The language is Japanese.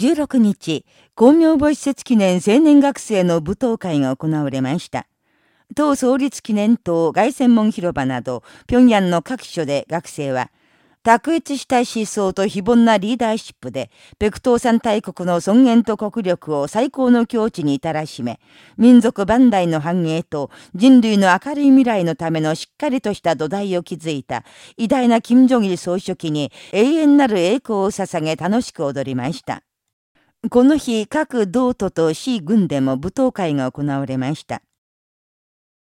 16日、公明母施設記念青年学生の舞踏会が行われました。党創立記念塔外専門広場など、平壌の各所で学生は、卓越した思想と非凡なリーダーシップで、北東山大国の尊厳と国力を最高の境地に至らしめ、民族万代の繁栄と人類の明るい未来のためのしっかりとした土台を築いた、偉大な金正義総書記に永遠なる栄光を捧げ楽しく踊りました。この日、各道都と市軍でも舞踏会が行われました。